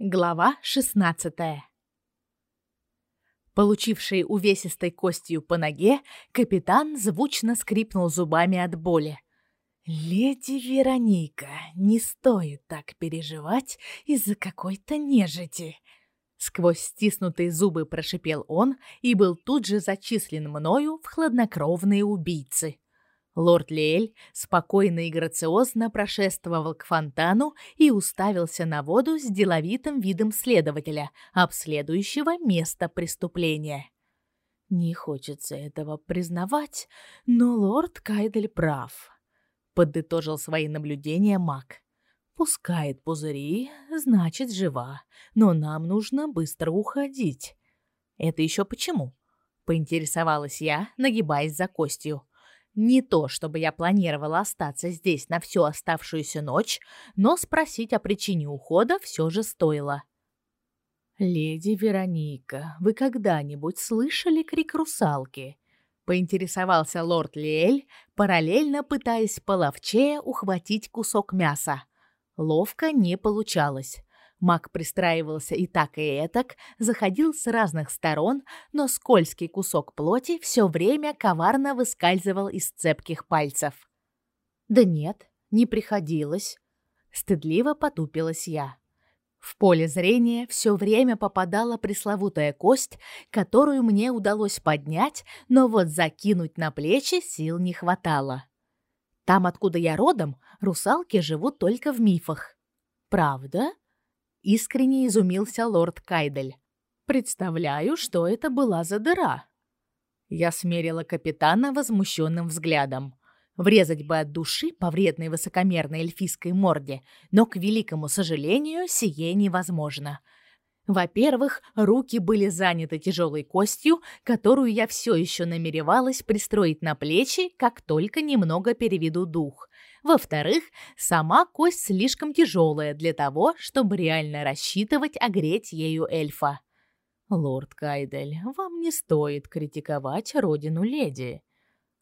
Глава 16. Получивший увесистой костью по ноге, капитан звучно скрипнул зубами от боли. «Леди Вероника, не стоит так переживать из-за какой-то нежити!» Сквозь стиснутые зубы прошипел он и был тут же зачислен мною в хладнокровные убийцы. Лорд Лиэль спокойно и грациозно прошествовал к фонтану и уставился на воду с деловитым видом следователя, обследующего место преступления. Не хочется этого признавать, но лорд Кайдель прав, подытожил свои наблюдения Мак. Пускает пузыри, значит, жива, но нам нужно быстро уходить. Это еще почему? поинтересовалась я, нагибаясь за костью. Не то, чтобы я планировала остаться здесь на всю оставшуюся ночь, но спросить о причине ухода все же стоило. «Леди Вероника, вы когда-нибудь слышали крик русалки?» — поинтересовался лорд Лиэль, параллельно пытаясь половчее ухватить кусок мяса. Ловко не получалось. Маг пристраивался и так, и этак, заходил с разных сторон, но скользкий кусок плоти все время коварно выскальзывал из цепких пальцев. «Да нет, не приходилось», — стыдливо потупилась я. В поле зрения все время попадала пресловутая кость, которую мне удалось поднять, но вот закинуть на плечи сил не хватало. Там, откуда я родом, русалки живут только в мифах. Правда? Искренне изумился лорд Кайдель. Представляю, что это была за дыра. Я смерила капитана возмущенным взглядом. Врезать бы от души по вредной высокомерной эльфийской морде, но, к великому сожалению, сие невозможно. Во-первых, руки были заняты тяжелой костью, которую я все еще намеревалась пристроить на плечи, как только немного переведу дух. Во-вторых, сама кость слишком тяжелая для того, чтобы реально рассчитывать огреть ею эльфа. Лорд Кайдель, вам не стоит критиковать родину леди,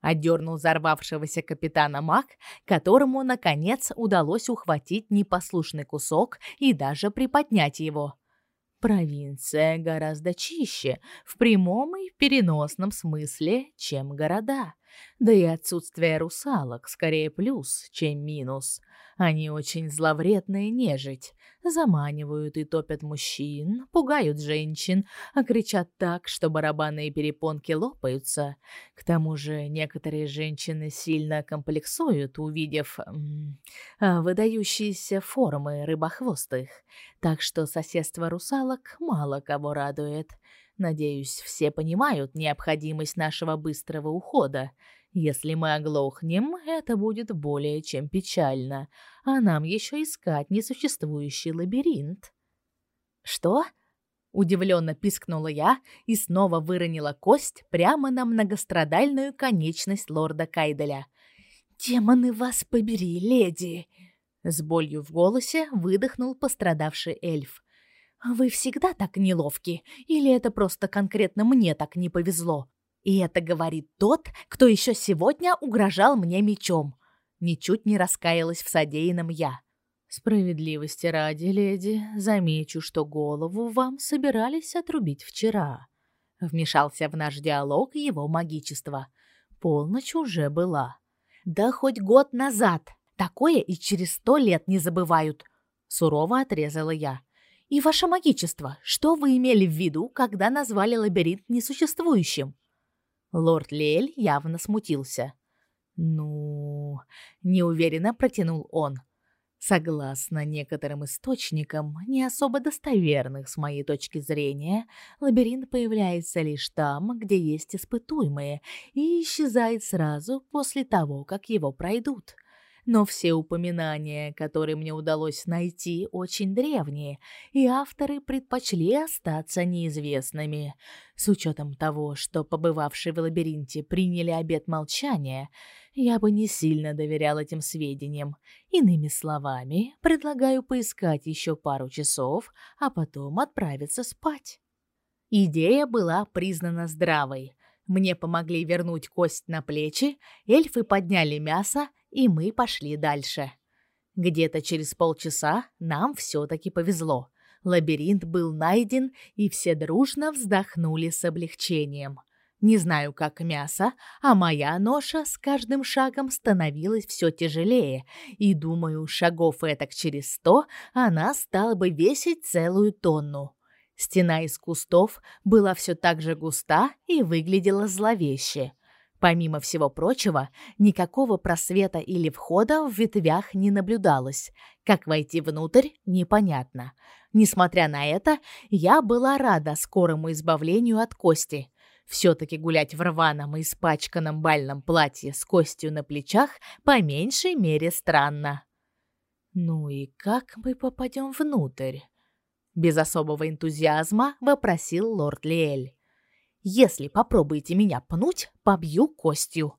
одернул взорвавшегося капитана Мак, которому наконец удалось ухватить непослушный кусок и даже приподнять его. Провинция гораздо чище в прямом и переносном смысле, чем города. Да и отсутствие русалок скорее плюс, чем минус. Они очень зловредные нежить, заманивают и топят мужчин, пугают женщин, а кричат так, что барабанные перепонки лопаются. К тому же некоторые женщины сильно комплексуют, увидев м, а, выдающиеся формы рыбохвостых. Так что соседство русалок мало кого радует. Надеюсь, все понимают необходимость нашего быстрого ухода. Если мы оглохнем, это будет более чем печально, а нам еще искать несуществующий лабиринт. Что? Удивленно пискнула я и снова выронила кость прямо на многострадальную конечность лорда Кайделя. «Демоны вас побери, леди!» С болью в голосе выдохнул пострадавший эльф. Вы всегда так неловки, или это просто конкретно мне так не повезло? И это говорит тот, кто еще сегодня угрожал мне мечом. Ничуть не раскаялась в содеянном я. Справедливости ради, леди, замечу, что голову вам собирались отрубить вчера. Вмешался в наш диалог его магичество. Полночь уже была. Да хоть год назад. Такое и через сто лет не забывают. Сурово отрезала я. И ваше магичество, что вы имели в виду, когда назвали лабиринт несуществующим? Лорд Лель явно смутился. Ну, неуверенно протянул он. Согласно некоторым источникам, не особо достоверных с моей точки зрения, лабиринт появляется лишь там, где есть испытуемые, и исчезает сразу после того, как его пройдут но все упоминания, которые мне удалось найти, очень древние, и авторы предпочли остаться неизвестными. С учетом того, что побывавшие в лабиринте приняли обет молчания, я бы не сильно доверял этим сведениям. Иными словами, предлагаю поискать еще пару часов, а потом отправиться спать. Идея была признана здравой. Мне помогли вернуть кость на плечи, эльфы подняли мясо, и мы пошли дальше. Где-то через полчаса нам все таки повезло. Лабиринт был найден, и все дружно вздохнули с облегчением. Не знаю, как мясо, а моя ноша с каждым шагом становилась все тяжелее, и, думаю, шагов этак через сто она стала бы весить целую тонну. Стена из кустов была все так же густа и выглядела зловеще. Помимо всего прочего, никакого просвета или входа в ветвях не наблюдалось. Как войти внутрь, непонятно. Несмотря на это, я была рада скорому избавлению от кости. Все-таки гулять в рваном и испачканном бальном платье с костью на плечах по меньшей мере странно. «Ну и как мы попадем внутрь?» Без особого энтузиазма вопросил лорд Лиэль. Если попробуете меня пнуть, побью костью.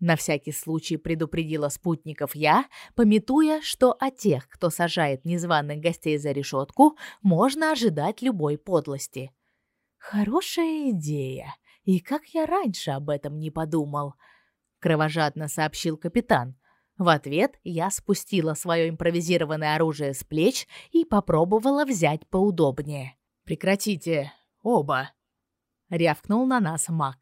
На всякий случай предупредила спутников я, пометуя, что от тех, кто сажает незваных гостей за решетку, можно ожидать любой подлости. Хорошая идея. И как я раньше об этом не подумал, кровожадно сообщил капитан. В ответ я спустила свое импровизированное оружие с плеч и попробовала взять поудобнее. Прекратите, оба, рявкнул на нас маг.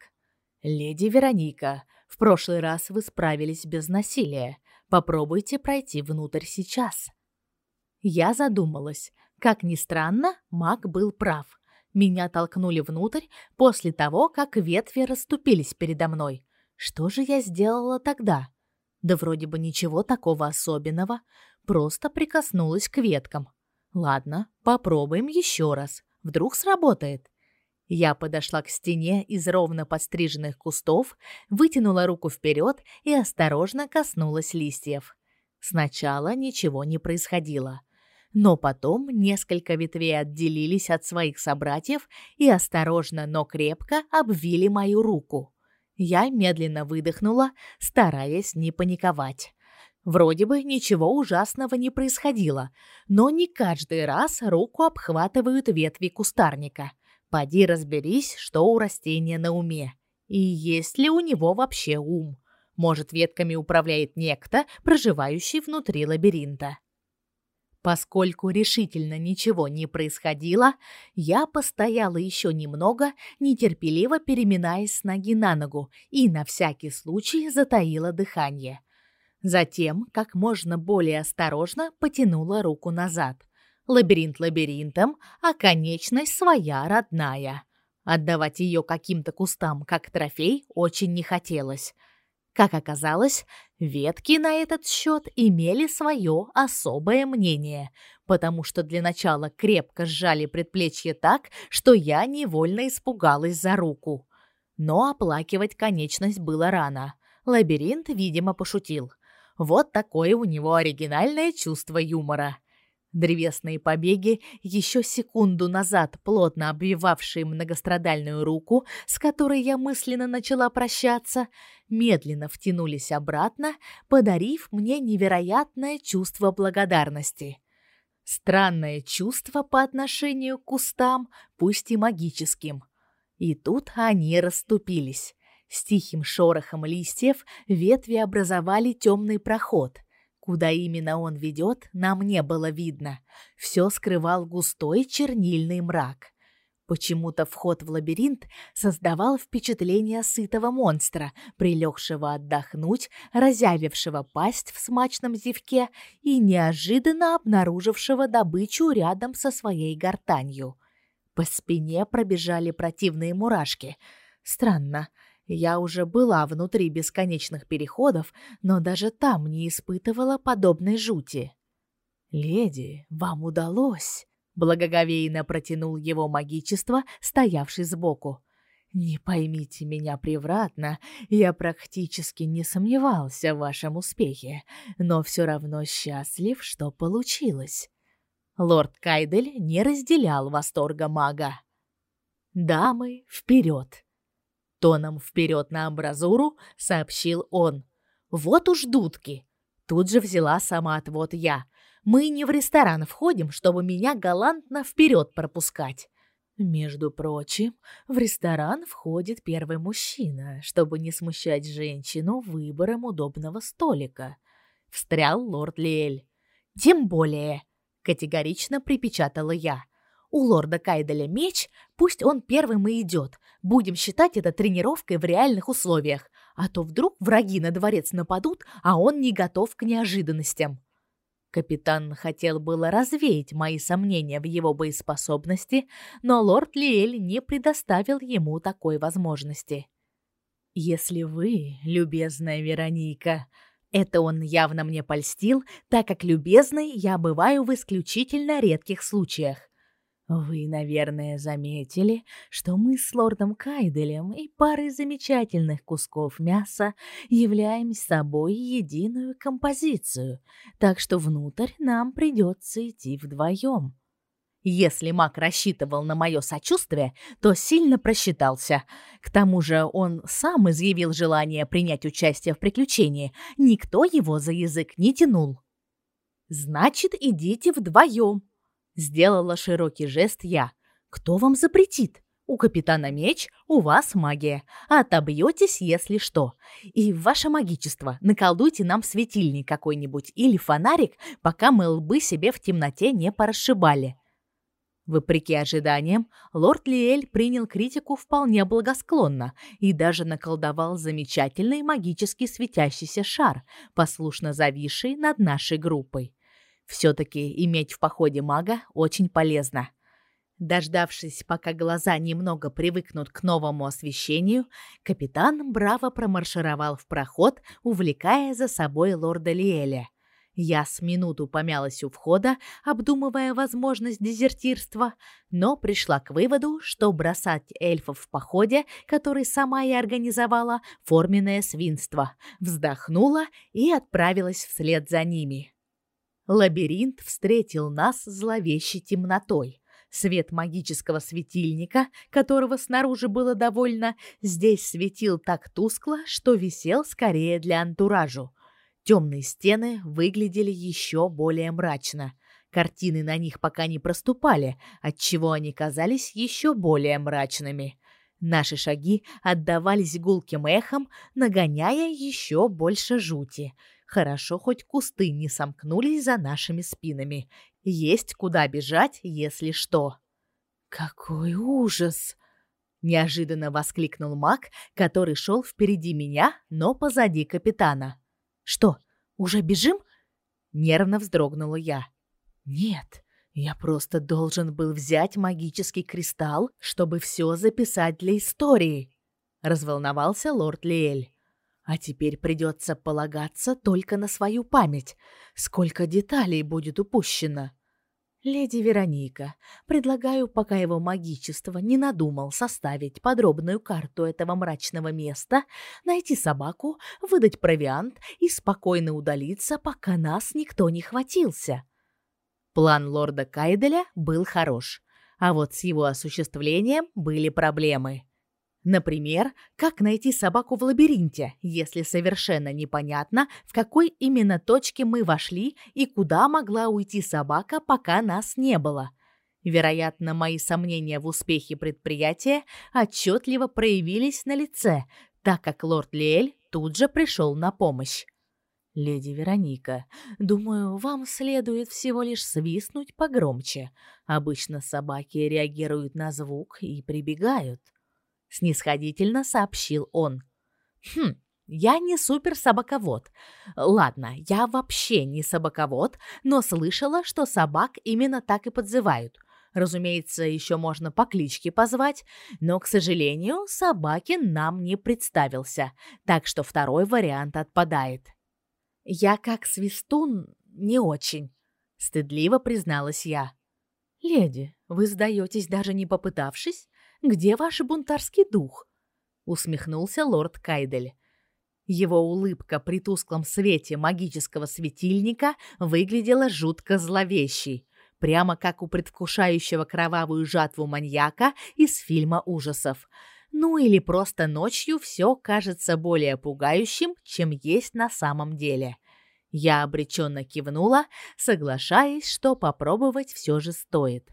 Леди Вероника, в прошлый раз вы справились без насилия. Попробуйте пройти внутрь сейчас. Я задумалась. Как ни странно, маг был прав. Меня толкнули внутрь после того, как ветви расступились передо мной. Что же я сделала тогда? Да вроде бы ничего такого особенного, просто прикоснулась к веткам. Ладно, попробуем еще раз. Вдруг сработает. Я подошла к стене из ровно подстриженных кустов, вытянула руку вперед и осторожно коснулась листьев. Сначала ничего не происходило, но потом несколько ветвей отделились от своих собратьев и осторожно, но крепко обвили мою руку. Я медленно выдохнула, стараясь не паниковать. Вроде бы ничего ужасного не происходило, но не каждый раз руку обхватывают ветви кустарника — Поди разберись, что у растения на уме. И есть ли у него вообще ум. Может, ветками управляет некто, проживающий внутри лабиринта. Поскольку решительно ничего не происходило, я постояла еще немного, нетерпеливо переминаясь с ноги на ногу, и на всякий случай затаила дыхание. Затем, как можно более осторожно, потянула руку назад. Лабиринт лабиринтом, а конечность своя родная. Отдавать ее каким-то кустам как трофей очень не хотелось. Как оказалось, ветки на этот счет имели свое особое мнение, потому что для начала крепко сжали предплечье так, что я невольно испугалась за руку. Но оплакивать конечность было рано. Лабиринт, видимо, пошутил. Вот такое у него оригинальное чувство юмора. Древесные побеги, еще секунду назад плотно обвивавшие многострадальную руку, с которой я мысленно начала прощаться, медленно втянулись обратно, подарив мне невероятное чувство благодарности. Странное чувство по отношению к кустам, пусть и магическим. И тут они расступились. С тихим шорохом листьев ветви образовали темный проход — Куда именно он ведет, нам не было видно. Все скрывал густой чернильный мрак. Почему-то вход в лабиринт создавал впечатление сытого монстра, прилегшего отдохнуть, разявившего пасть в смачном зевке и неожиданно обнаружившего добычу рядом со своей гортанью. По спине пробежали противные мурашки. Странно, я уже была внутри бесконечных переходов, но даже там не испытывала подобной жути. «Леди, вам удалось!» — благоговейно протянул его магичество, стоявший сбоку. «Не поймите меня превратно, я практически не сомневался в вашем успехе, но все равно счастлив, что получилось». Лорд Кайдель не разделял восторга мага. «Дамы, вперед!» Тоном вперед на амбразуру сообщил он. «Вот уж дудки!» Тут же взяла самоотвод я. «Мы не в ресторан входим, чтобы меня галантно вперед пропускать». Между прочим, в ресторан входит первый мужчина, чтобы не смущать женщину выбором удобного столика. Встрял лорд Лиэль. «Тем более!» — категорично припечатала я. У лорда Кайделя меч, пусть он первым и идет. Будем считать это тренировкой в реальных условиях. А то вдруг враги на дворец нападут, а он не готов к неожиданностям. Капитан хотел было развеять мои сомнения в его боеспособности, но лорд Лиэль не предоставил ему такой возможности. Если вы, любезная Вероника, это он явно мне польстил, так как любезной я бываю в исключительно редких случаях. Вы, наверное, заметили, что мы с лордом Кайделем и парой замечательных кусков мяса являем собой единую композицию, так что внутрь нам придется идти вдвоем. Если маг рассчитывал на мое сочувствие, то сильно просчитался. К тому же он сам изъявил желание принять участие в приключении. Никто его за язык не тянул. «Значит, идите вдвоем», Сделала широкий жест я. Кто вам запретит? У капитана меч, у вас магия. Отобьетесь, если что. И ваше магичество, наколдуйте нам светильник какой-нибудь или фонарик, пока мы лбы себе в темноте не порасшибали. Вопреки ожиданиям, лорд Лиэль принял критику вполне благосклонно и даже наколдовал замечательный магически светящийся шар, послушно зависший над нашей группой. Все-таки иметь в походе мага очень полезно. Дождавшись, пока глаза немного привыкнут к новому освещению, капитан браво промаршировал в проход, увлекая за собой лорда Лиэля. Я с минуту помялась у входа, обдумывая возможность дезертирства, но пришла к выводу, что бросать эльфов в походе, который сама я организовала, форменное свинство. Вздохнула и отправилась вслед за ними. Лабиринт встретил нас зловещей темнотой. Свет магического светильника, которого снаружи было довольно, здесь светил так тускло, что висел скорее для антуражу. Темные стены выглядели еще более мрачно. Картины на них пока не проступали, отчего они казались еще более мрачными. Наши шаги отдавались гулким эхом, нагоняя еще больше жути — Хорошо, хоть кусты не сомкнулись за нашими спинами. Есть куда бежать, если что. Какой ужас! Неожиданно воскликнул маг, который шел впереди меня, но позади капитана. Что, уже бежим? Нервно вздрогнула я. Нет, я просто должен был взять магический кристалл, чтобы все записать для истории. Разволновался лорд Лиэль. А теперь придется полагаться только на свою память. Сколько деталей будет упущено. Леди Вероника, предлагаю, пока его магичество не надумал составить подробную карту этого мрачного места, найти собаку, выдать провиант и спокойно удалиться, пока нас никто не хватился. План лорда Кайделя был хорош, а вот с его осуществлением были проблемы. Например, как найти собаку в лабиринте, если совершенно непонятно, в какой именно точке мы вошли и куда могла уйти собака, пока нас не было. Вероятно, мои сомнения в успехе предприятия отчетливо проявились на лице, так как лорд Лиэль тут же пришел на помощь. Леди Вероника, думаю, вам следует всего лишь свистнуть погромче. Обычно собаки реагируют на звук и прибегают снисходительно сообщил он. Хм, я не суперсобаковод. Ладно, я вообще не собаковод, но слышала, что собак именно так и подзывают. Разумеется, еще можно по кличке позвать, но, к сожалению, собаки нам не представился, так что второй вариант отпадает. Я как свистун не очень, стыдливо призналась я. Леди, вы сдаетесь даже не попытавшись? Где ваш бунтарский дух? усмехнулся лорд Кайдель. Его улыбка при тусклом свете магического светильника выглядела жутко зловещей, прямо как у предвкушающего кровавую жатву маньяка из фильма ужасов. Ну или просто ночью все кажется более пугающим, чем есть на самом деле. Я обреченно кивнула, соглашаясь, что попробовать все же стоит.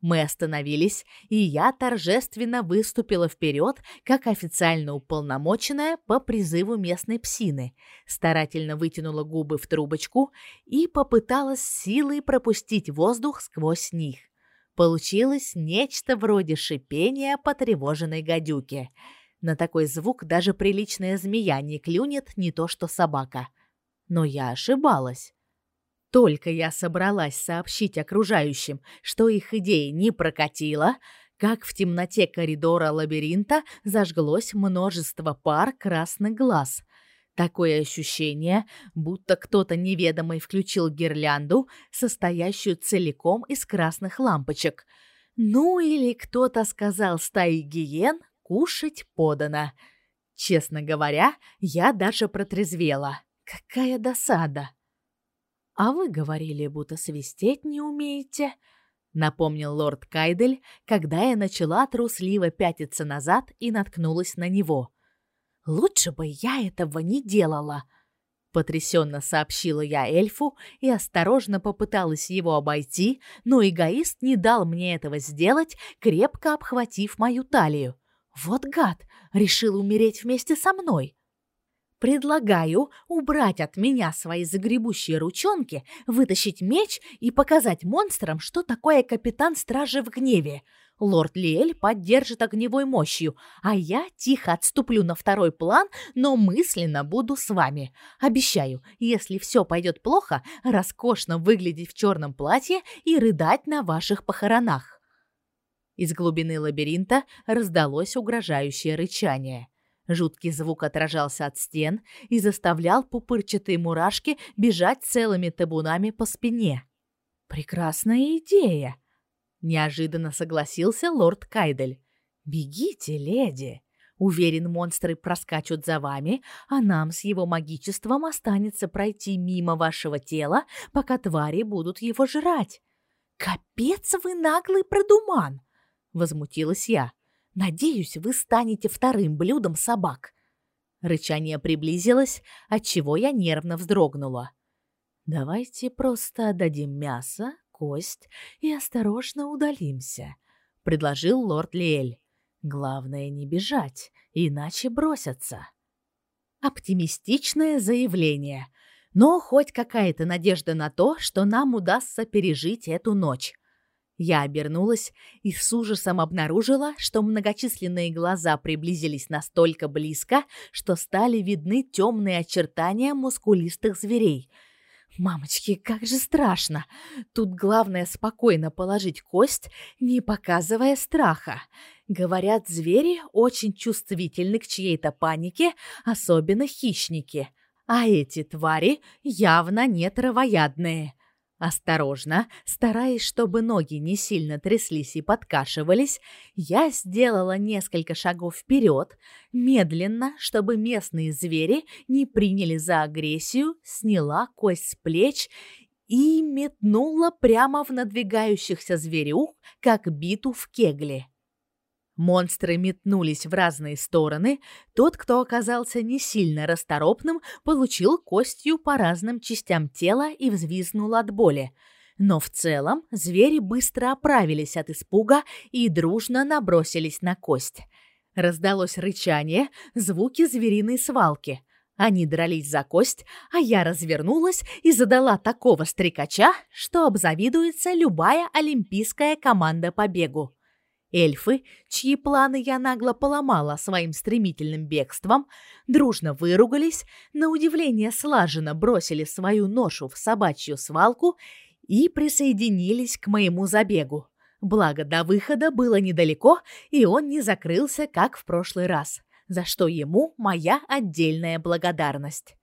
Мы остановились, и я торжественно выступила вперед, как официально уполномоченная по призыву местной псины, старательно вытянула губы в трубочку и попыталась силой пропустить воздух сквозь них. Получилось нечто вроде шипения потревоженной гадюки. На такой звук даже приличная змея не клюнет, не то что собака. Но я ошибалась. Только я собралась сообщить окружающим, что их идея не прокатила, как в темноте коридора лабиринта зажглось множество пар красных глаз. Такое ощущение, будто кто-то неведомый включил гирлянду, состоящую целиком из красных лампочек. Ну или кто-то сказал стае гиен «кушать подано». Честно говоря, я даже протрезвела. Какая досада! А вы говорили, будто свистеть не умеете, напомнил лорд Кайдель, когда я начала трусливо пятиться назад и наткнулась на него. Лучше бы я этого не делала, потрясенно сообщила я эльфу и осторожно попыталась его обойти, но эгоист не дал мне этого сделать, крепко обхватив мою талию. Вот гад, решил умереть вместе со мной. Предлагаю убрать от меня свои загребущие ручонки, вытащить меч и показать монстрам, что такое капитан стражи в гневе. Лорд Лиэль поддержит огневой мощью, а я тихо отступлю на второй план, но мысленно буду с вами. Обещаю, если все пойдет плохо, роскошно выглядеть в черном платье и рыдать на ваших похоронах. Из глубины лабиринта раздалось угрожающее рычание. Жуткий звук отражался от стен и заставлял пупырчатые мурашки бежать целыми табунами по спине. Прекрасная идея, неожиданно согласился лорд Кайдель. Бегите, леди. Уверен, монстры проскачут за вами, а нам с его магичеством останется пройти мимо вашего тела, пока твари будут его жрать. Капец вы наглый продуман, возмутилась я. Надеюсь, вы станете вторым блюдом собак. Рычание приблизилось, отчего я нервно вздрогнула. Давайте просто отдадим мясо, кость и осторожно удалимся, предложил лорд Лиэль. Главное не бежать, иначе бросятся. Оптимистичное заявление, но хоть какая-то надежда на то, что нам удастся пережить эту ночь. Я обернулась и с ужасом обнаружила, что многочисленные глаза приблизились настолько близко, что стали видны темные очертания мускулистых зверей. Мамочки, как же страшно. Тут главное спокойно положить кость, не показывая страха. Говорят, звери очень чувствительны к чьей-то панике, особенно хищники. А эти твари явно не травоядные. Осторожно, стараясь, чтобы ноги не сильно тряслись и подкашивались, я сделала несколько шагов вперед, медленно, чтобы местные звери не приняли за агрессию, сняла кость с плеч и метнула прямо в надвигающихся зверюк, как биту в кегле. Монстры метнулись в разные стороны. Тот, кто оказался не сильно расторопным, получил костью по разным частям тела и взвизгнул от боли. Но в целом звери быстро оправились от испуга и дружно набросились на кость. Раздалось рычание, звуки звериной свалки. Они дрались за кость, а я развернулась и задала такого стрекача, что обзавидуется любая олимпийская команда по бегу. Эльфы, чьи планы я нагло поломала своим стремительным бегством, дружно выругались, на удивление слаженно бросили свою ношу в собачью свалку и присоединились к моему забегу. Благо до выхода было недалеко, и он не закрылся, как в прошлый раз, за что ему моя отдельная благодарность.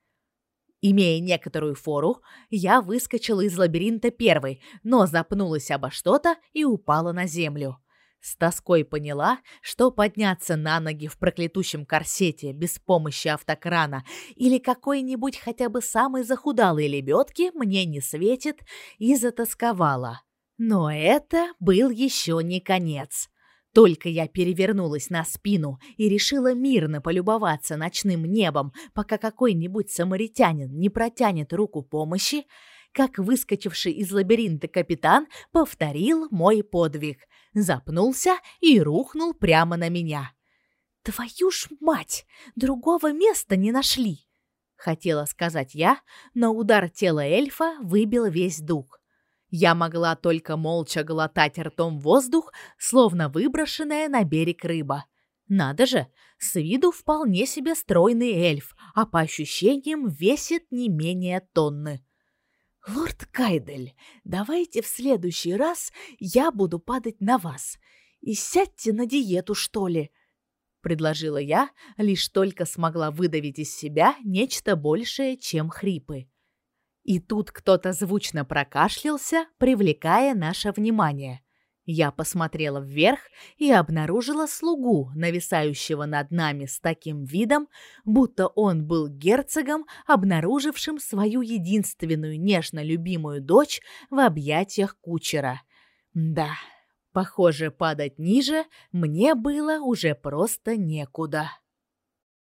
Имея некоторую фору, я выскочила из лабиринта первой, но запнулась обо что-то и упала на землю. С тоской поняла, что подняться на ноги в проклятущем корсете без помощи автокрана или какой-нибудь хотя бы самой захудалой лебедки мне не светит, и затасковала. Но это был еще не конец. Только я перевернулась на спину и решила мирно полюбоваться ночным небом, пока какой-нибудь самаритянин не протянет руку помощи, как выскочивший из лабиринта капитан повторил мой подвиг, запнулся и рухнул прямо на меня. «Твою ж мать! Другого места не нашли!» Хотела сказать я, но удар тела эльфа выбил весь дух. Я могла только молча глотать ртом воздух, словно выброшенная на берег рыба. Надо же, с виду вполне себе стройный эльф, а по ощущениям весит не менее тонны. «Лорд Кайдель, давайте в следующий раз я буду падать на вас. И сядьте на диету, что ли?» Предложила я, лишь только смогла выдавить из себя нечто большее, чем хрипы. И тут кто-то звучно прокашлялся, привлекая наше внимание. Я посмотрела вверх и обнаружила слугу, нависающего над нами с таким видом, будто он был герцогом, обнаружившим свою единственную нежно любимую дочь в объятиях кучера. Да, похоже, падать ниже мне было уже просто некуда.